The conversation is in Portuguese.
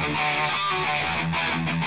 Música